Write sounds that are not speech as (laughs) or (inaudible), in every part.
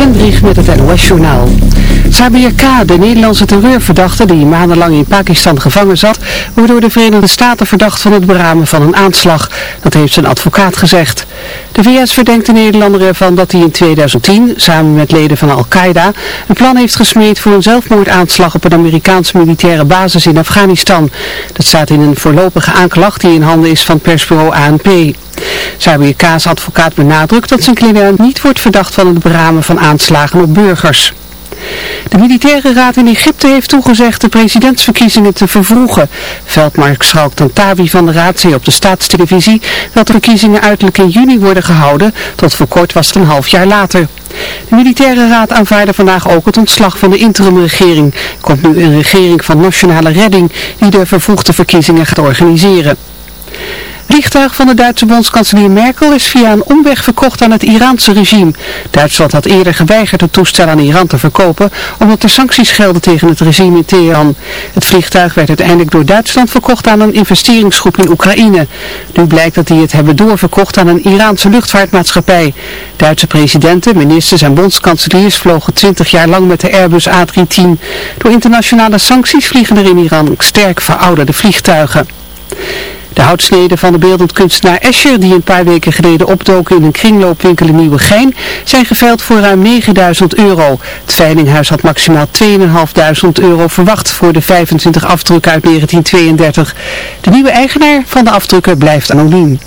Vendrig met het NOS-journaal. Sabir K., de Nederlandse terreurverdachte die maandenlang in Pakistan gevangen zat, wordt door de Verenigde Staten verdacht van het beramen van een aanslag. Dat heeft zijn advocaat gezegd. De VS verdenkt de Nederlander ervan dat hij in 2010, samen met leden van Al-Qaeda, een plan heeft gesmeed voor een zelfmoordaanslag op een Amerikaanse militaire basis in Afghanistan. Dat staat in een voorlopige aanklacht die in handen is van persbureau ANP. Sabir K.'s advocaat benadrukt dat zijn cliënt niet wordt verdacht van het beramen van aanslagen op burgers. De militaire raad in Egypte heeft toegezegd de presidentsverkiezingen te vervroegen. Veldmaarschalk Tantawi van de raad zei op de staatstelevisie dat de verkiezingen uiterlijk in juni worden gehouden. Tot voor kort was het een half jaar later. De militaire raad aanvaarde vandaag ook het ontslag van de interimregering. Er komt nu een regering van nationale redding die de vervroegde verkiezingen gaat organiseren vliegtuig van de Duitse bondskanselier Merkel is via een omweg verkocht aan het Iraanse regime. Duitsland had eerder geweigerd het toestel aan Iran te verkopen, omdat er sancties gelden tegen het regime in Teheran. Het vliegtuig werd uiteindelijk door Duitsland verkocht aan een investeringsgroep in Oekraïne. Nu blijkt dat die het hebben doorverkocht aan een Iraanse luchtvaartmaatschappij. Duitse presidenten, ministers en bondskanseliers vlogen 20 jaar lang met de Airbus A310. Door internationale sancties vliegen er in Iran sterk verouderde vliegtuigen. De houtsneden van de beeldend kunstenaar Escher, die een paar weken geleden opdoken in een kringloopwinkel in Nieuwegein, zijn geveild voor ruim 9000 euro. Het veilinghuis had maximaal 2500 euro verwacht voor de 25 afdrukken uit 1932. De nieuwe eigenaar van de afdrukken blijft anoniem.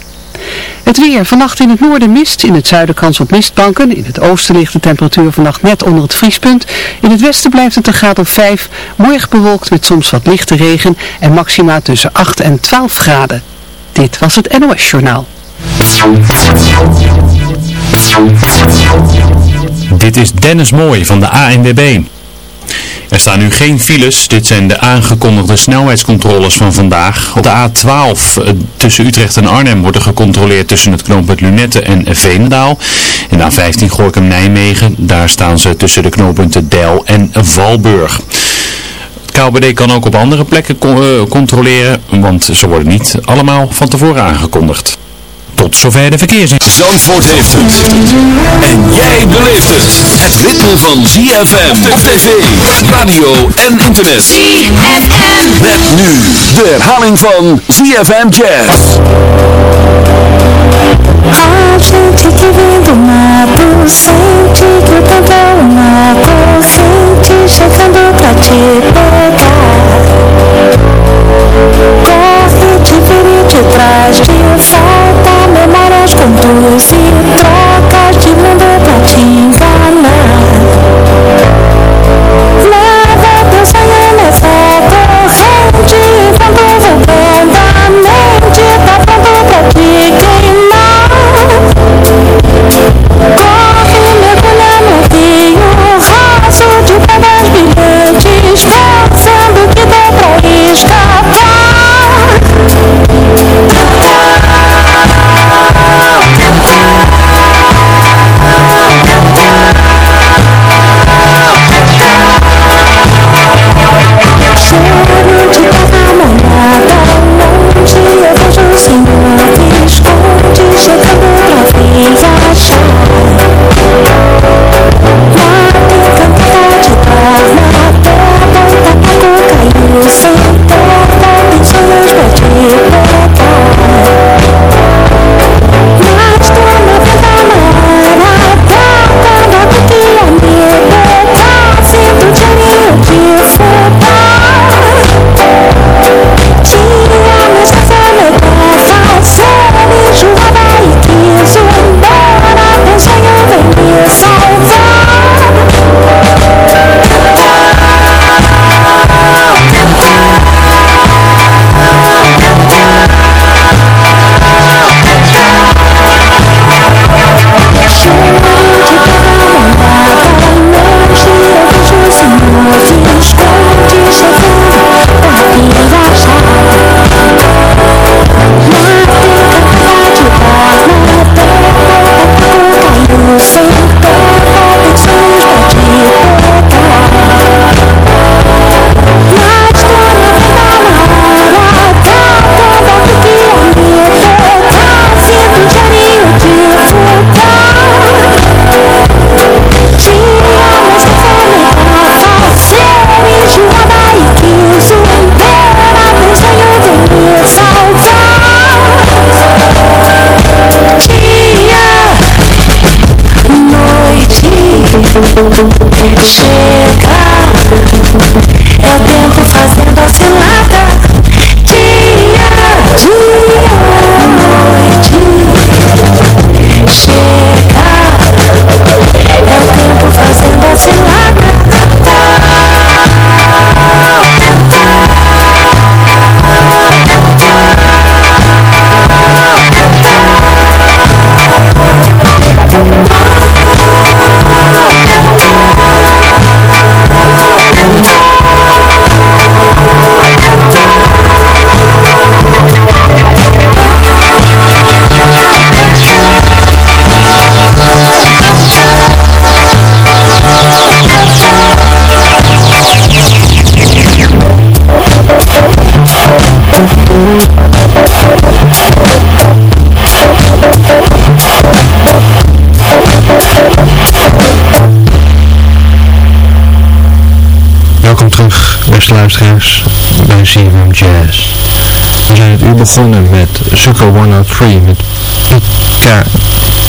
Het weer. Vannacht in het noorden mist. In het zuiden kans op mistbanken. In het oosten ligt de temperatuur vannacht net onder het vriespunt. In het westen blijft het een graad of 5. Morgen bewolkt met soms wat lichte regen. En maxima tussen 8 en 12 graden. Dit was het NOS Journaal. Dit is Dennis Mooij van de ANWB. Er staan nu geen files. Dit zijn de aangekondigde snelheidscontroles van vandaag. Op de A12 eh, tussen Utrecht en Arnhem wordt er gecontroleerd tussen het knooppunt Lunette en Veenendaal. En de A15 Gorkum-Nijmegen, daar staan ze tussen de knooppunten Del en Valburg. KBD kan ook op andere plekken eh, controleren, want ze worden niet allemaal van tevoren aangekondigd. Tot zover de verkeersinformatie. Zandvoort heeft het. En jij beleeft het. Het ritme van ZFM op tv, radio en internet. ZFM. Met nu de herhaling van ZFM Jazz. Te. Falta memórias contos e trocas de mundo pra te enganar. 只是看不到你的手 We zijn het uur begonnen met Zuko 103 met Pika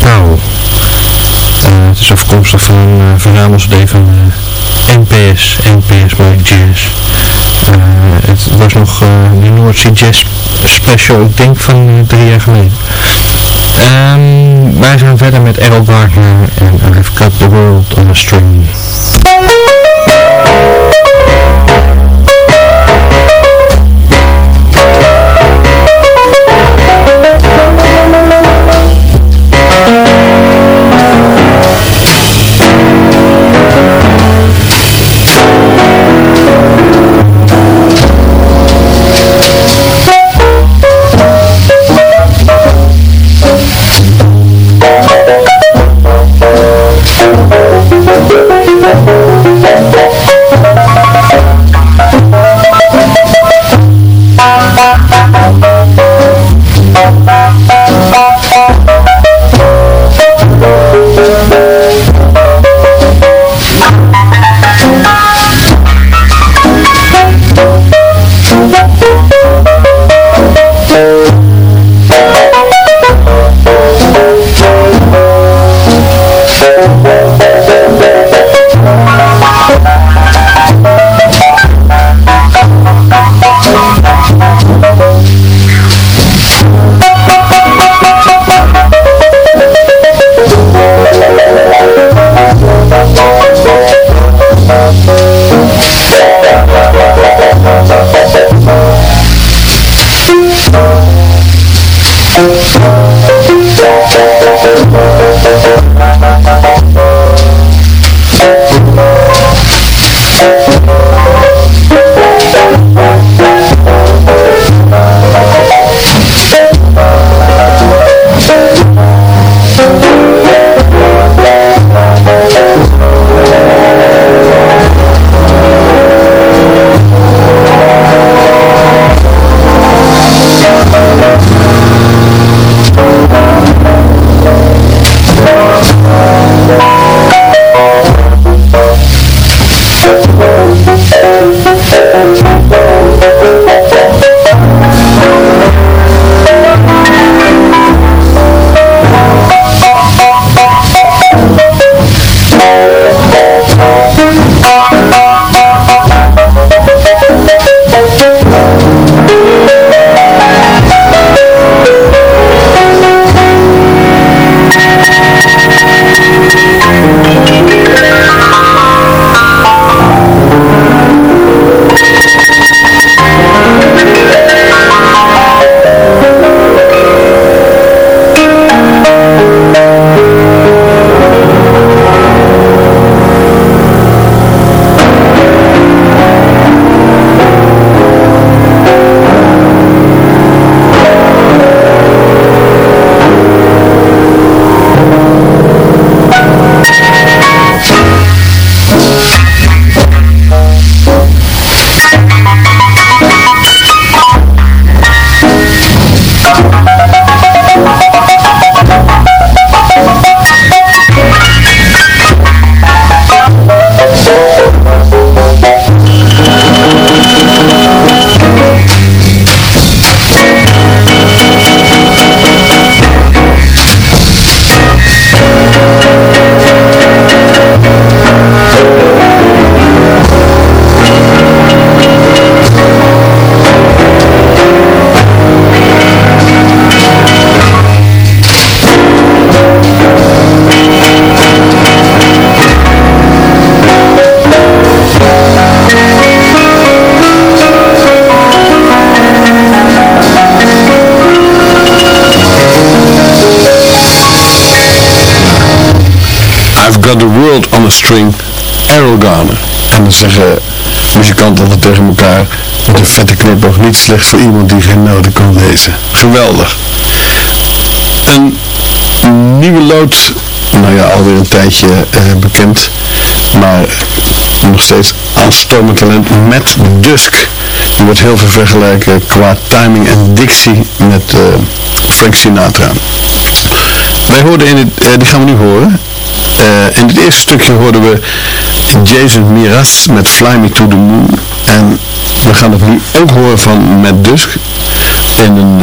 Pau. Uh, het is afkomstig van een uh, verzamelsd van uh, NPS, NPS by Jazz. Uh, het was nog uh, de Noordzee Jazz Special, ik denk van drie jaar geleden. Um, wij zijn verder met Errol Gardner en I've Got the World on a String. On a String, Errol Garner. En dan zeggen muzikanten altijd tegen elkaar met een vette knipoog, niet slecht voor iemand die geen noten kan lezen. Geweldig. Een nieuwe lood, nou ja, alweer een tijdje eh, bekend, maar nog steeds aanstormend talent, Matt Dusk. Die wordt heel veel vergelijken qua timing en dictie met eh, Frank Sinatra. Wij hoorden in het, eh, die gaan we nu horen. Eh, in het eerste stukje hoorden we Jason Miraz met Fly Me to the Moon. En we gaan het nu ook horen van Matt Dusk in een,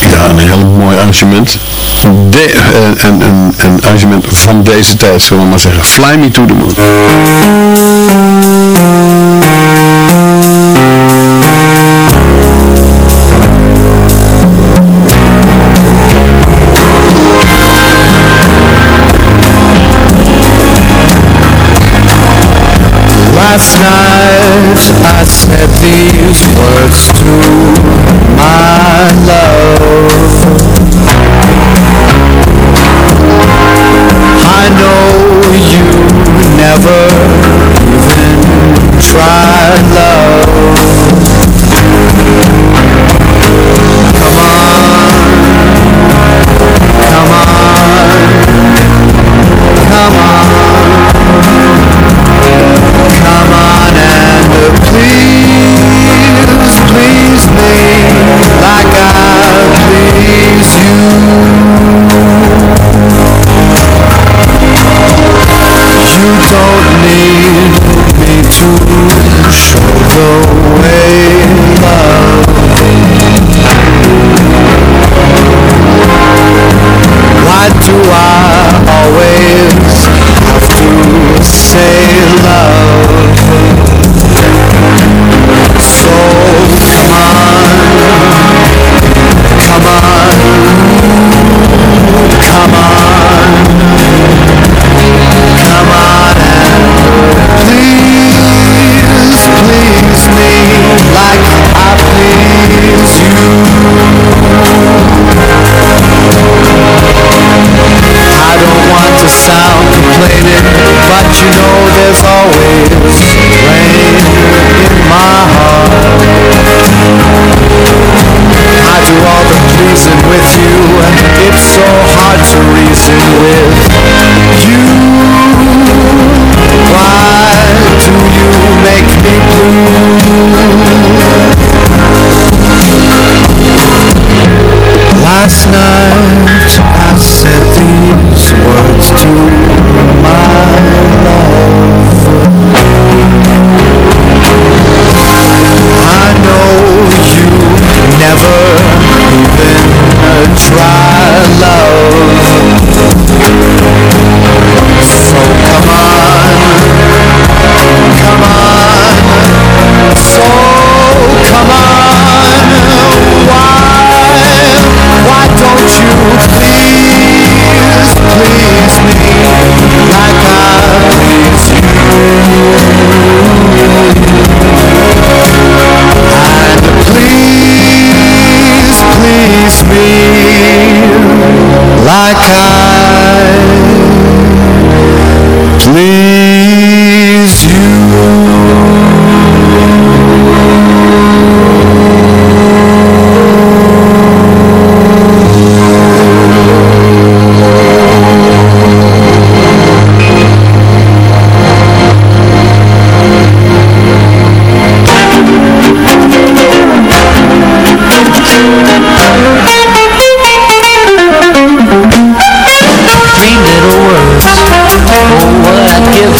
ja, een heel mooi arrangement. De, een, een, een arrangement van deze tijd, zullen we maar zeggen. Fly Me to the Moon. I said these words to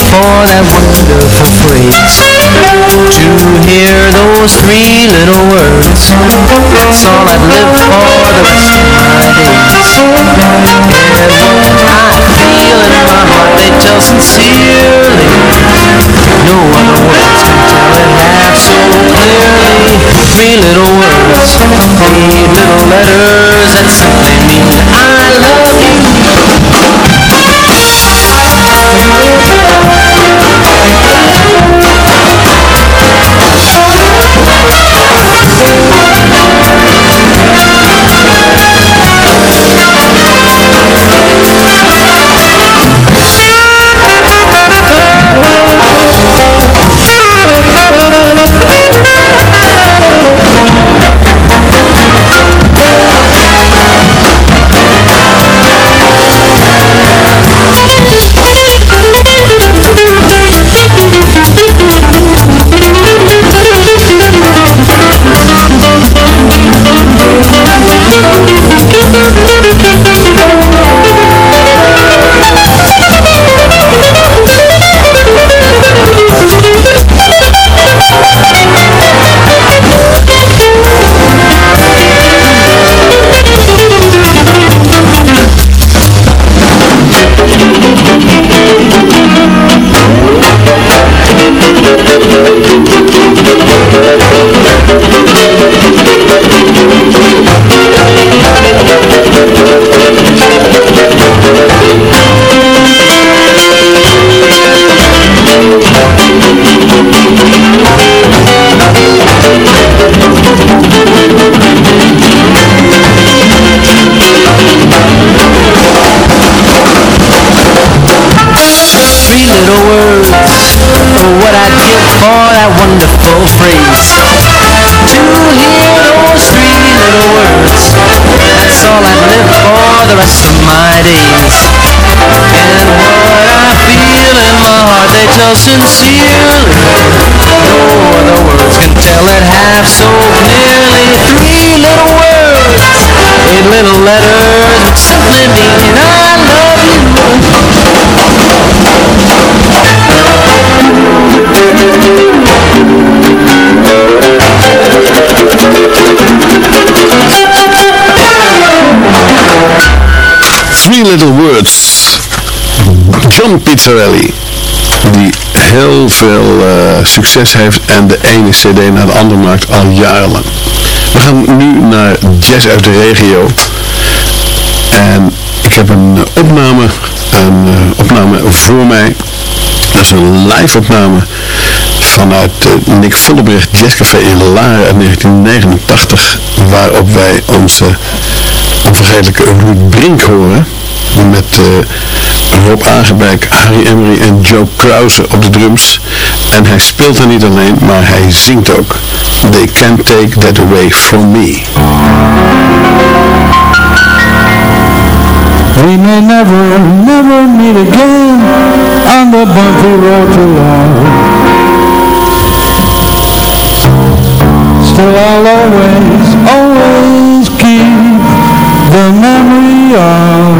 for that wonderful phrase To hear those three little words, that's all I'd live for the rest of my days. And I feel in my heart they tell sincerely No other words can tell. It half so clearly Three little words, three little letters that simply mean I love you sincerely No other words can tell it half so clearly Three little words, eight little letters Simply mean I love you Three Little Words. John Pizzarelli. Die heel veel eh, succes heeft en de ene cd naar de andere maakt al jarenlang. We gaan nu naar Jazz uit de regio. En ik heb een opname, een eh, opname voor mij. Dat is een live opname vanuit uh, Nick Vollebrecht Jazzcafé in Laren uit 1989. Waarop wij onze onvergetelijke Ruud Brink horen. Met uh, Rob Aangebijk, Harry Emery en Joe Krause op de drums. En hij speelt er niet alleen, maar hij zingt ook. They can't take that away from me. We may never, never meet again on the bumpy road to love. Still I'll always, always keep the memory of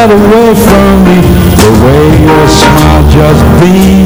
that away from me. The way your smile just beams,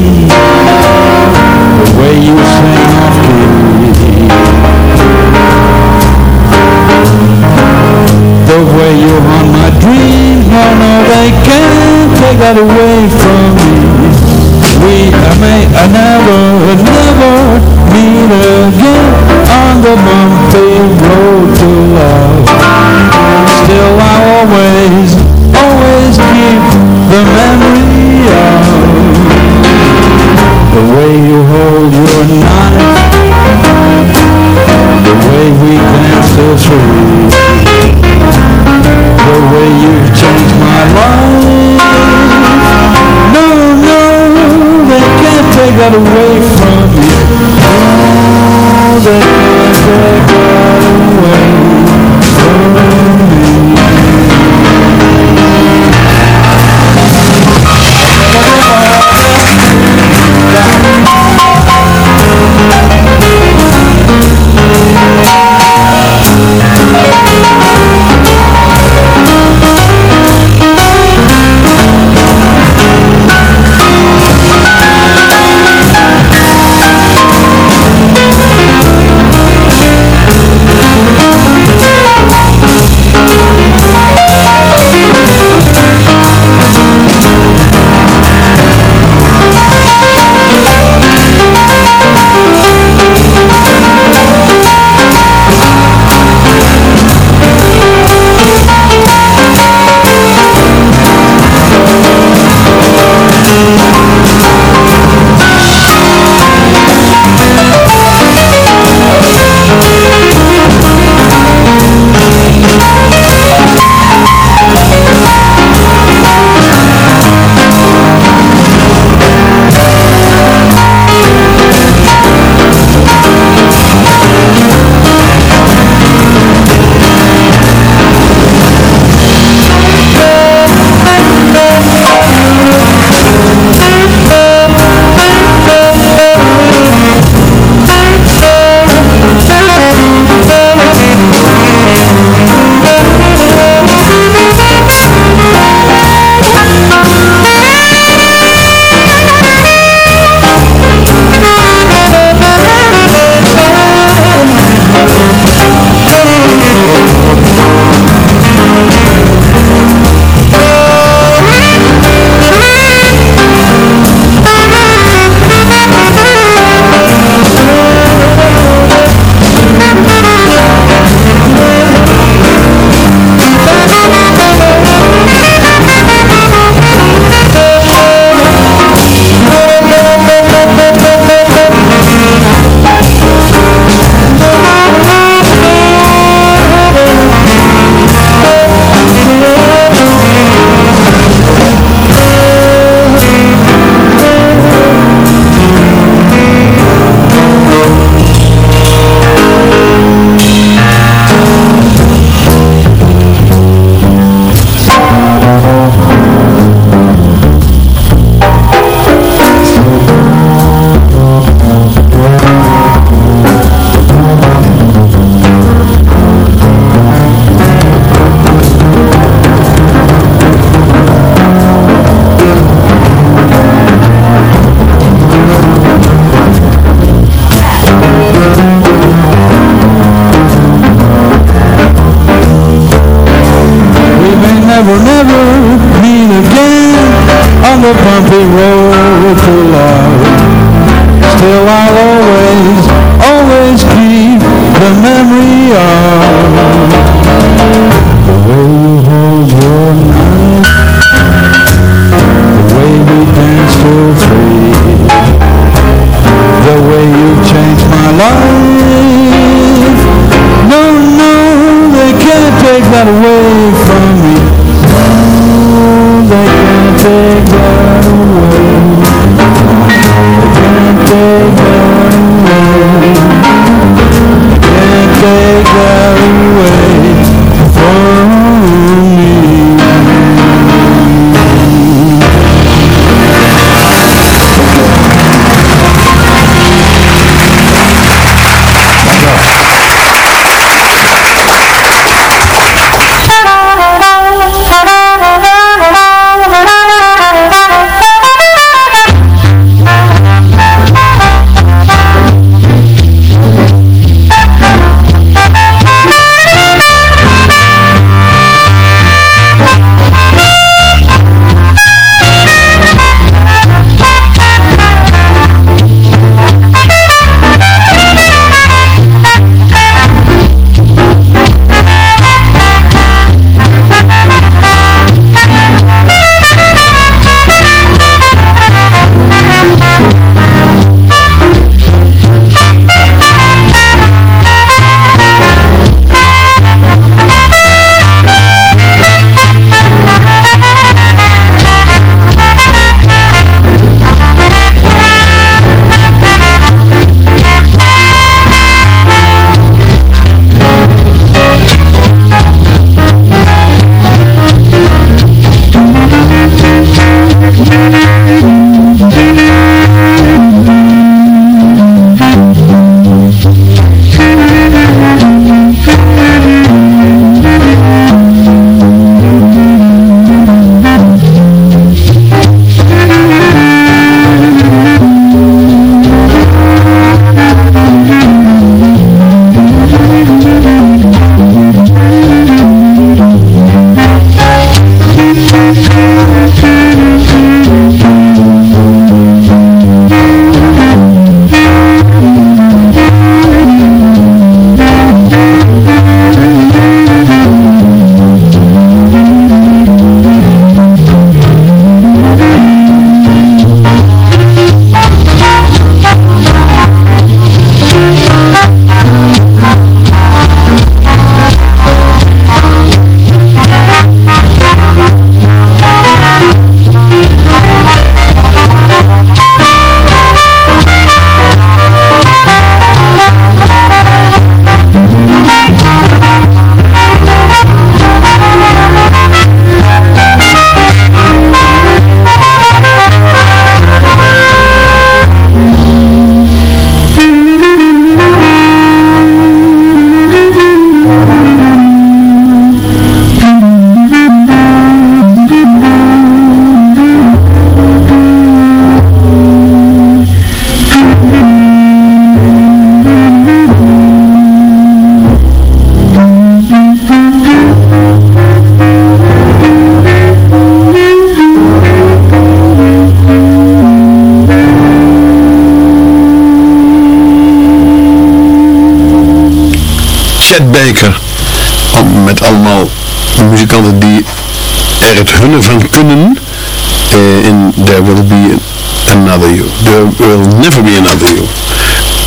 Never Be Another You.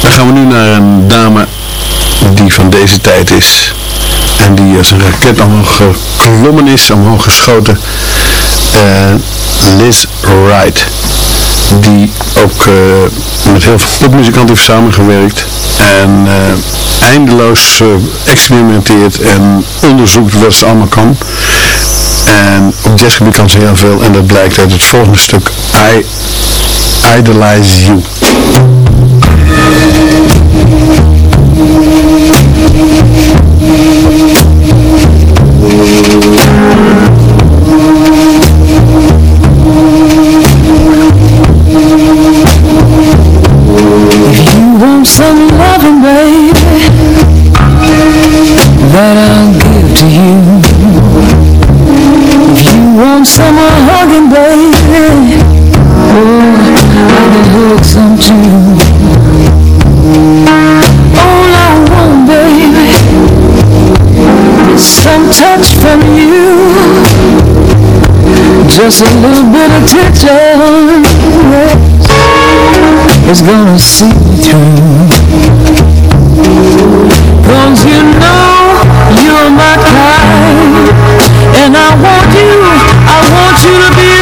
Dan gaan we nu naar een dame die van deze tijd is. En die als een raket omhoog geklommen is, omhoog geschoten. Eh, Liz Wright. Die ook eh, met heel veel popmuzikanten heeft samengewerkt. En eh, eindeloos experimenteert en onderzoekt wat ze allemaal kan. En op jazzgebied kan ze heel veel. En dat blijkt uit het volgende stuk. I Idolize You. If you want some loving, baby, that I'll give to you. If you want all I want, baby Is some touch from you. Just a little bit of tension Is gonna see me through. Cause you know you're my kind And I want you, I want you to be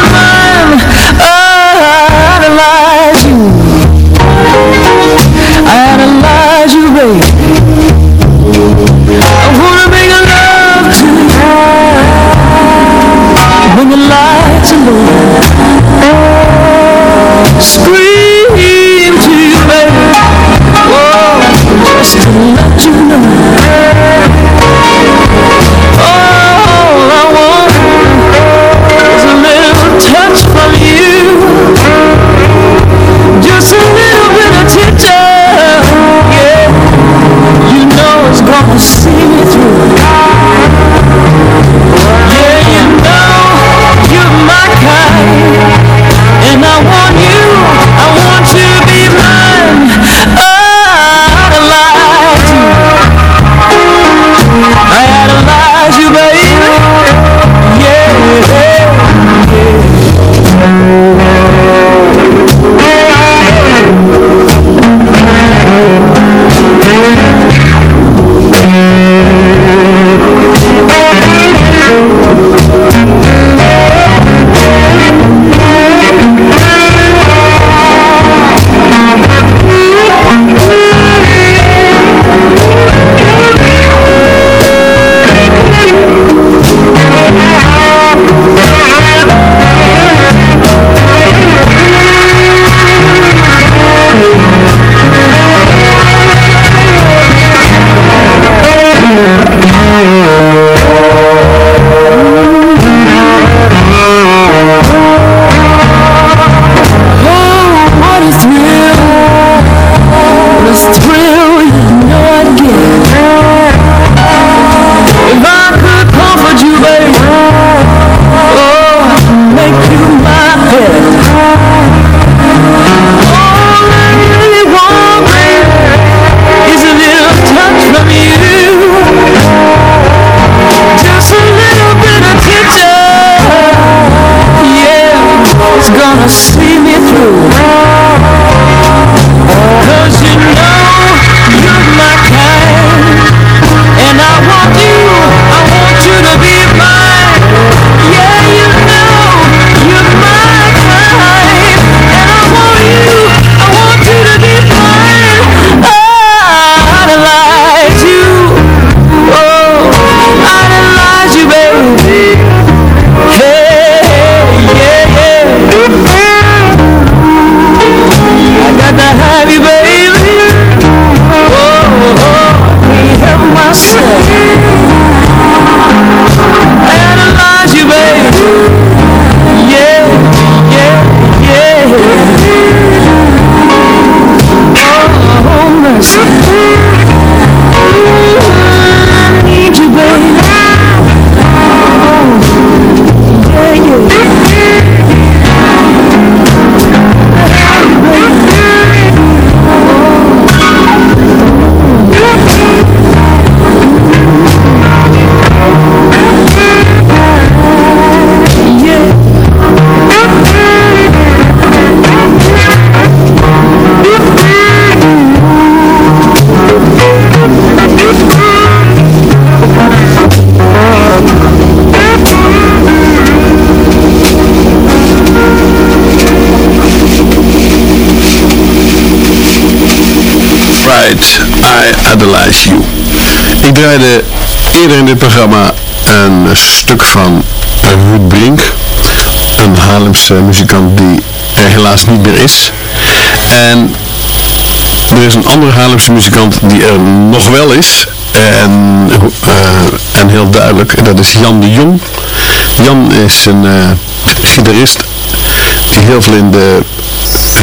Scream to baby. Oh, just to let you know. Ik draaide eerder in dit programma een stuk van Ruud Brink, een Haarlemse muzikant die er helaas niet meer is. En er is een andere Haarlemse muzikant die er nog wel is. En, eh, en heel duidelijk, dat is Jan de Jong. Jan is een eh, gitarist die heel veel in de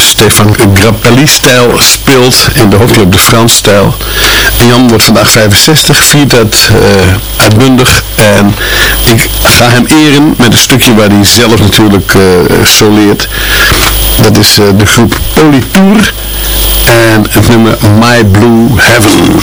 Stefan Grappelli-stijl speelt, in de hoofdclub de Frans-stijl. Jan wordt vandaag 65, viert dat eh, uitbundig en ik ga hem eren met een stukje waar hij zelf natuurlijk eh soleert. Dat is eh, de groep Polytour en het nummer My Blue Heaven.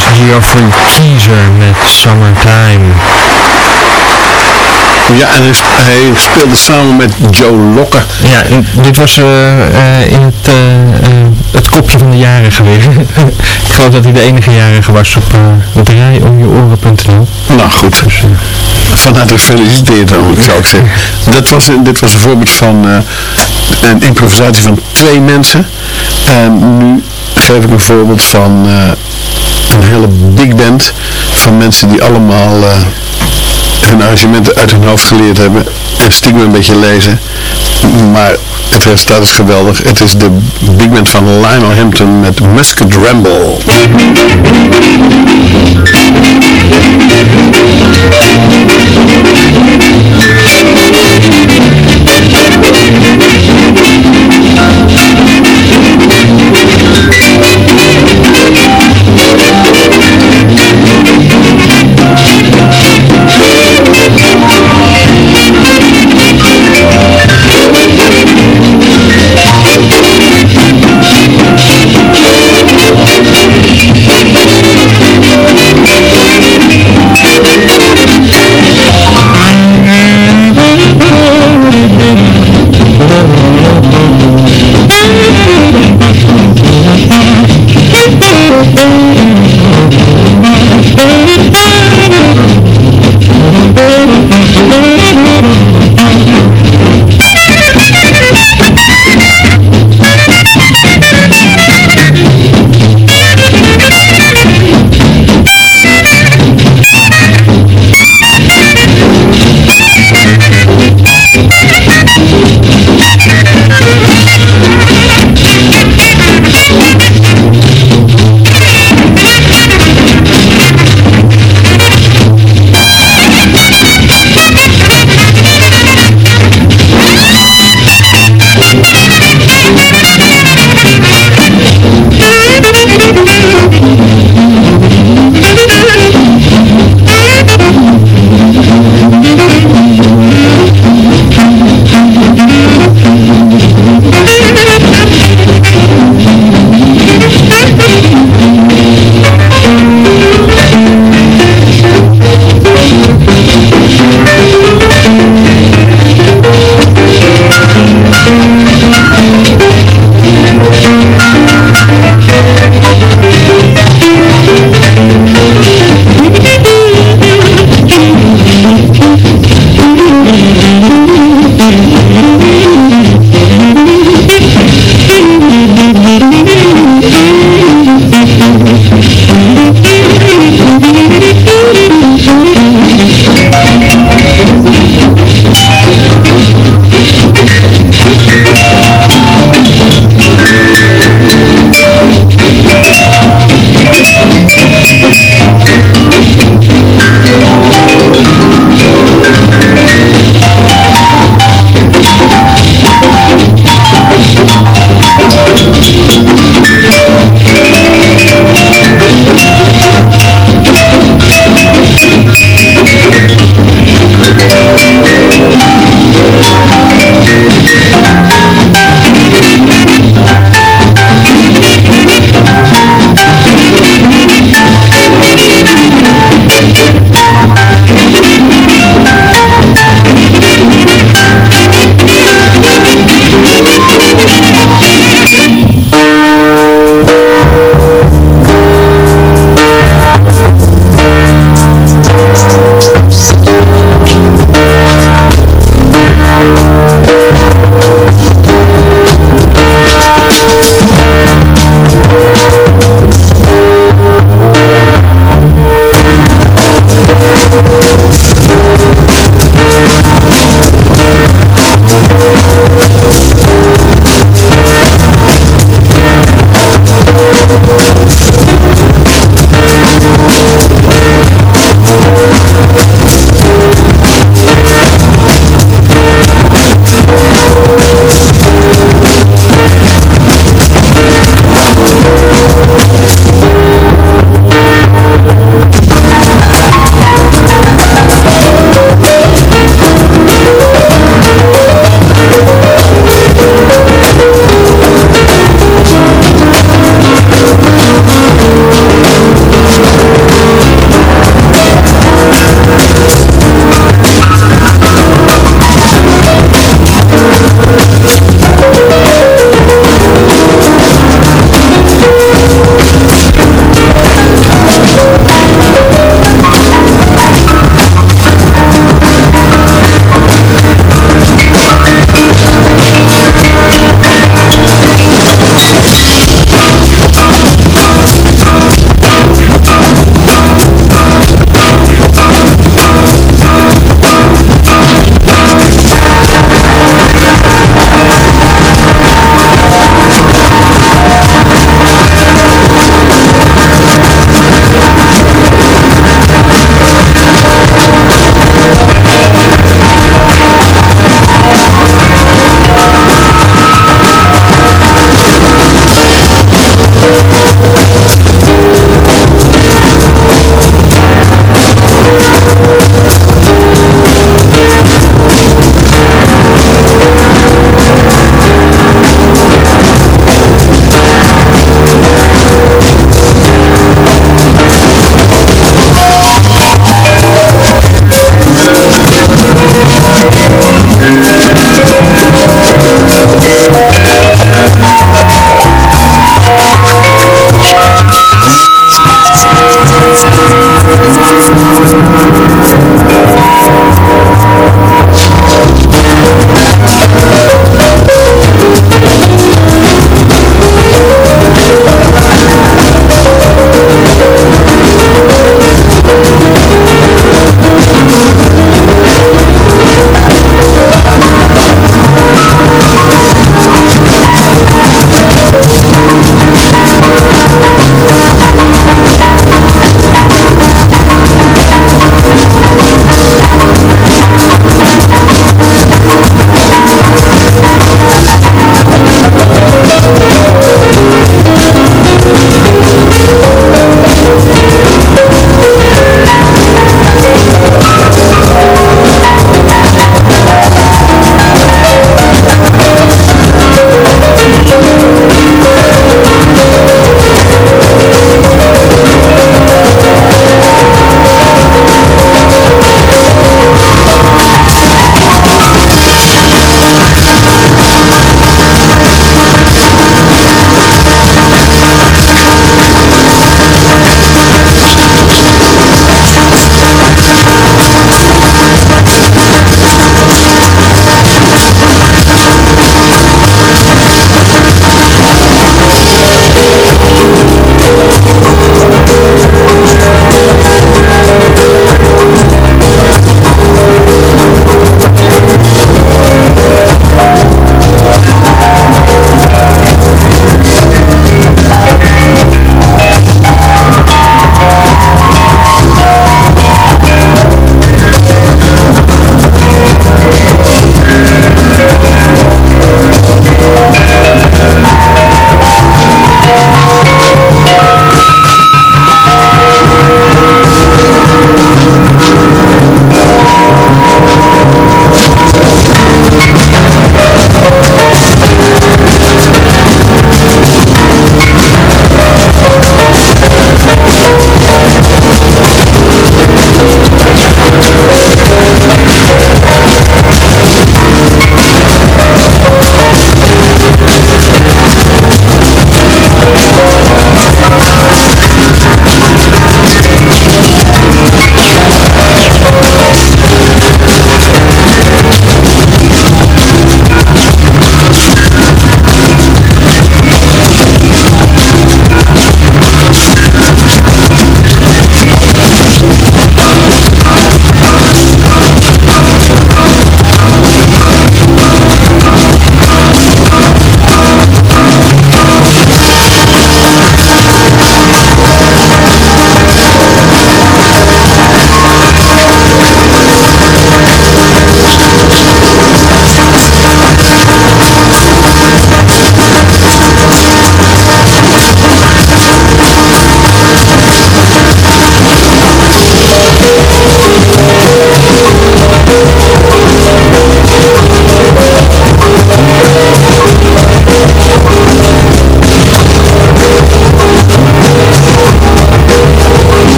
Was Geoffrey Keezer met Summertime. Ja, en hij, sp- hij speelde samen met Joe Locker. Ja, dit was eh, eh, in het, eh, het kopje van de jarige weer. (laughs) ik geloof dat hij de enige jarige was op, uh, op rijoomjeoren.nl. Nou goed, Dus, van harte gefeliciteerd zou ik zeggen. (laughs) Dat was, dit was een voorbeeld van een improvisatie van twee mensen. En nu geef ik een voorbeeld van een hele big band van mensen die allemaal eh, hun arrangementen uit hun hoofd geleerd hebben en stiekem een beetje lezen. Maar het resultaat is geweldig. Het is de big band van Lionel Hampton met Musket Ramble.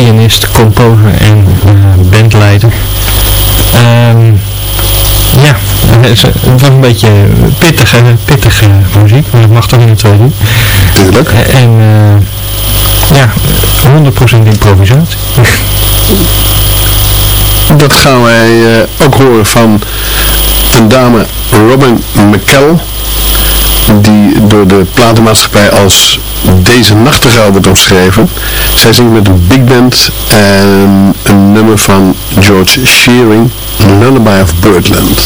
Pianist, composer en uh, bandleider. Um, ja, het was een beetje pittige, pittige muziek, maar dat mag toch niet zo doen. Tuurlijk. En uh, ja, 100% improvisatie. (laughs) Dat gaan wij uh, ook horen van een dame, Robin McKell, die door de platenmaatschappij als Deze Nachtegaal wordt omschreven. Zij zingt met een big band en een nummer van George Shearing, Lullaby of Birdland.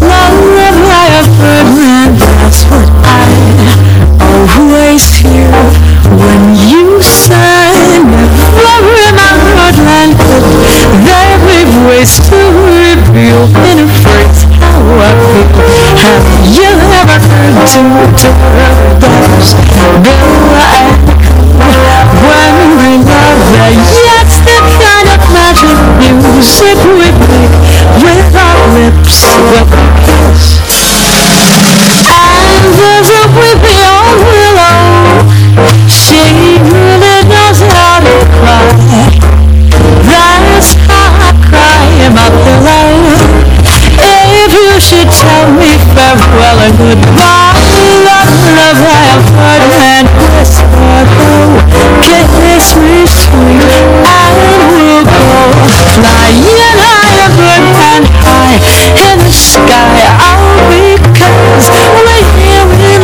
Lullaby of Birdland, that's what I always hear when you sing Lullaby of Birdland, there be ways to reveal in a phrase I feel. Have you ever heard two turtles go and when we love that? Yes, the kind of magic music we make with our lips that kiss. And there's a farewell and goodbye, love, love, I have heard and whispered, oh, kiss me sweet, and we'll go flying higher, good and high in the sky. All because we're here in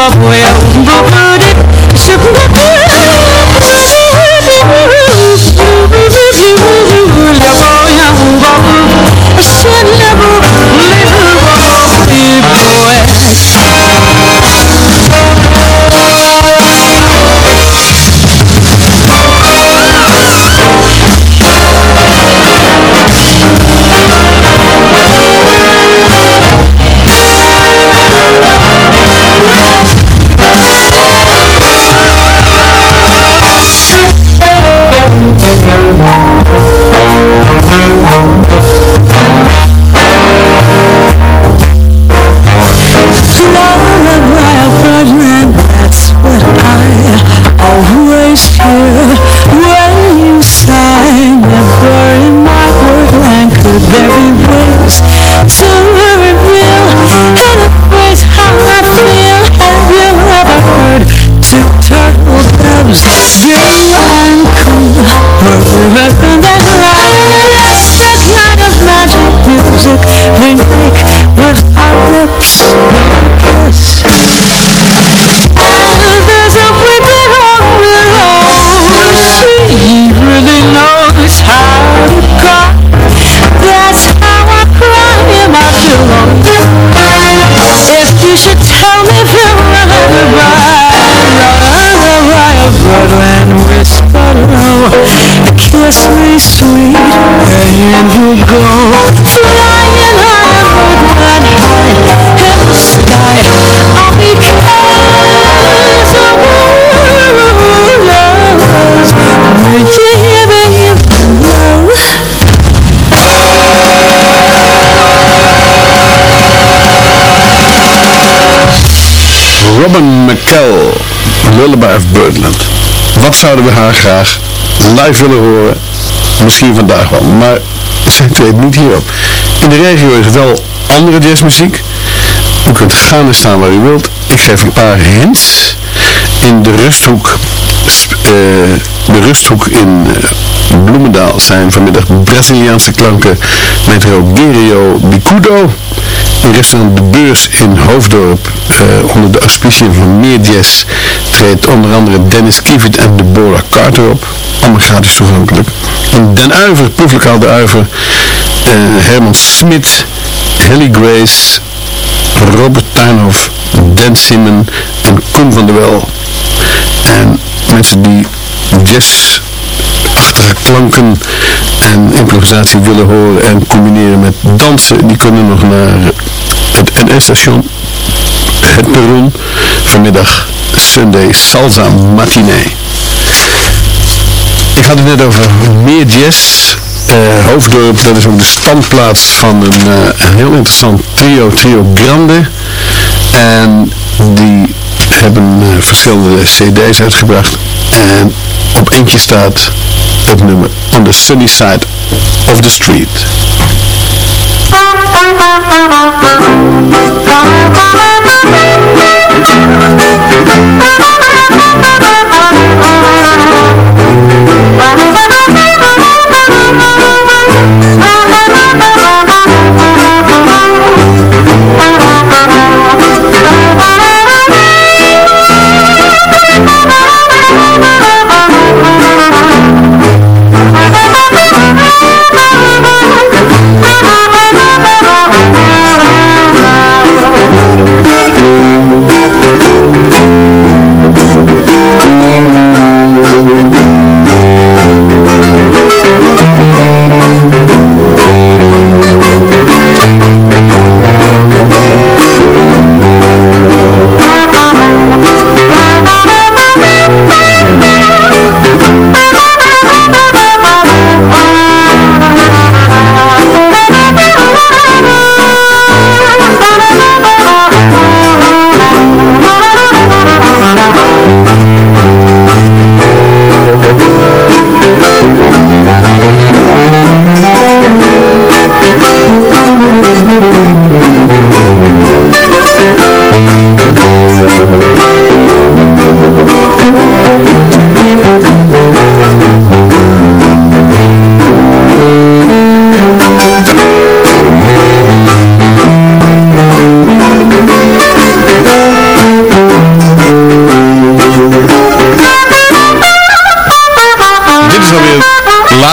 Lullaby Robin McKell, Lullaby of Birdland. Wat zouden we haar graag live willen horen? Misschien vandaag wel, maar zij treedt niet hierop. In de regio is wel andere jazzmuziek. U kunt gaan en staan waar u wilt. Ik geef een paar hints. In de rusthoek, eh, de rusthoek in eh, Bloemendaal zijn vanmiddag Braziliaanse klanken met Rogerio Bicudo. In restaurant De Beurs in Hoofddorp, eh, onder de auspiciën van Meer Jazz, treedt onder andere Dennis Kievit en Deborah Carter op. Allemaal gratis toegankelijk. In Den Uiver, proeflokaal De Uiver, eh, Herman Smit, Helly Grace, Robert Tuinhoff, Dan Simon en Koen van der Wel. En mensen die jazzachtige klanken en improvisatie willen horen en combineren met dansen, die kunnen nog naar het NS-station, het perron, vanmiddag Sunday Salsa Matinee. had het net over meer jazz. Eh, Hoofddorp, dat is ook de standplaats van een, eh, een heel interessant trio, Trio Grande. En die hebben eh, verschillende cd's uitgebracht. En op eentje staat On the Sunny Side of the Street. (laughs)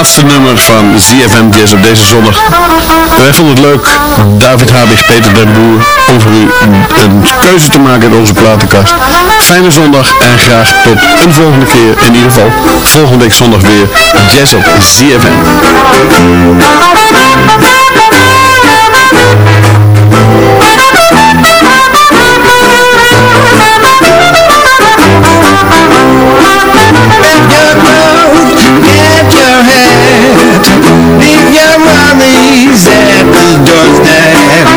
laatste nummer van ZFM Jazz op deze zondag. Wij vonden het leuk, David Habig, Peter den Boer, om voor u een keuze te maken in onze platenkast. Fijne zondag en graag tot een volgende keer. In ieder geval volgende week zondag weer Jazz op ZFM. Leave your worries at the.